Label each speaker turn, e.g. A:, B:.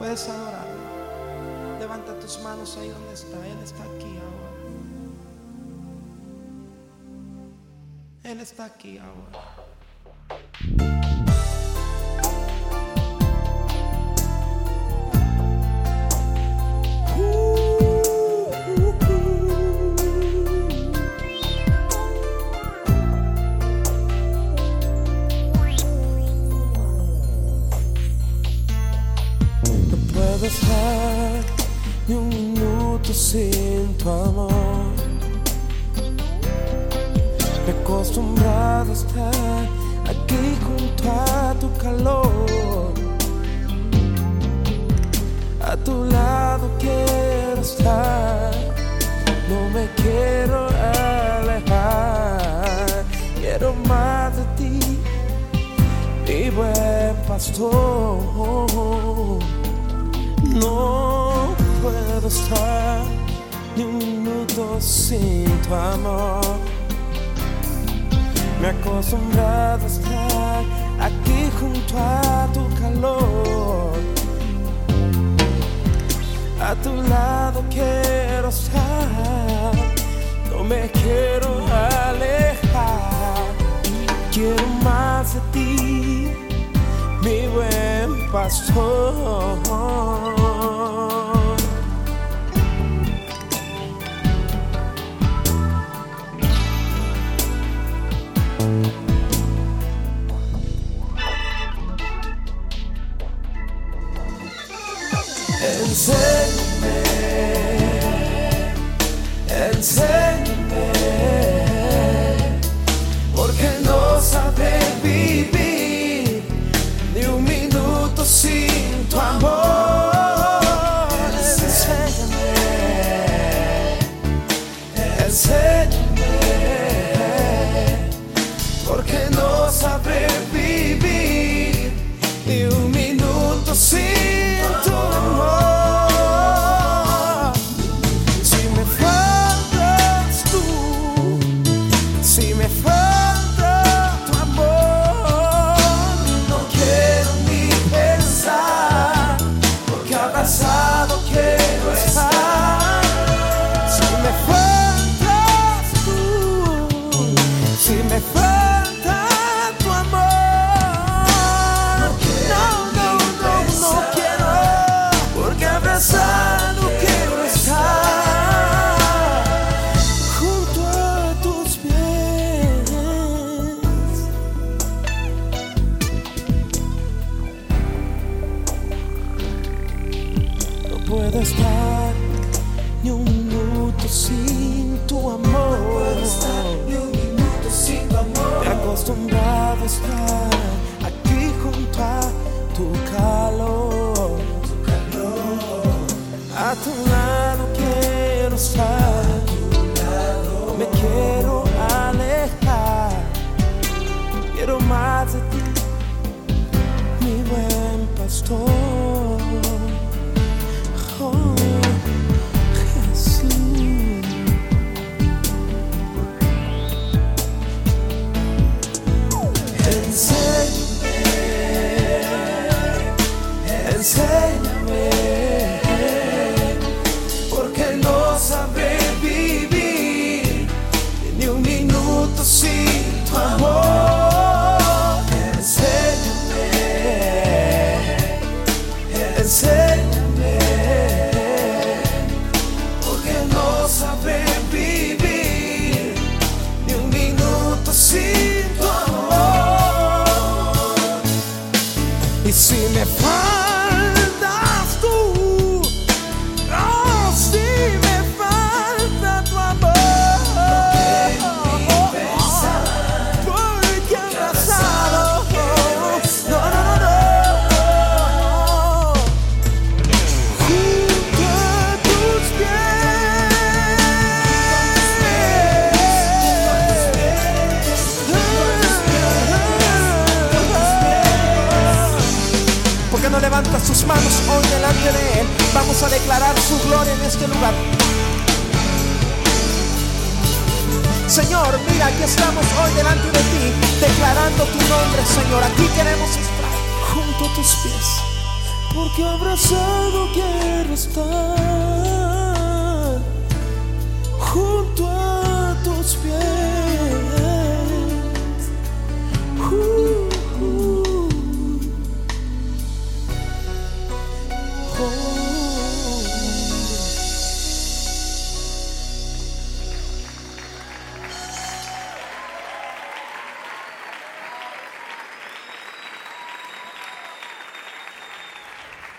A: Puedes adorarle. Levanta tus manos ahí donde está. Él está aquí ahora. Él está aquí ahora.
B: Acostumbrado a estar aquí junto a tu calor. A tu lado quiero estar, no me quiero alejar. Quiero más de ti, mi buen pastor. No puedo estar ni un minuto sin tu amor. Me he acostumbrado a estar aquí junto a tu calor. A tu lado quiero estar, no me quiero alejar. Quiero más de ti, mi buen pastor. and set me me falta No puedo estar ni un minuto sin tu amor. Acostumbrado a estar aquí junto a tu calor. A tu lado quiero estar. No me quiero alejar. Quiero más de ti, mi buen pastor.
A: de Él. Vamos a declarar su gloria en este lugar. Señor, mira, aquí estamos hoy delante de ti, declarando tu nombre, Señor. Aquí queremos estar junto a tus pies.
B: Porque abrazado quiero estar junto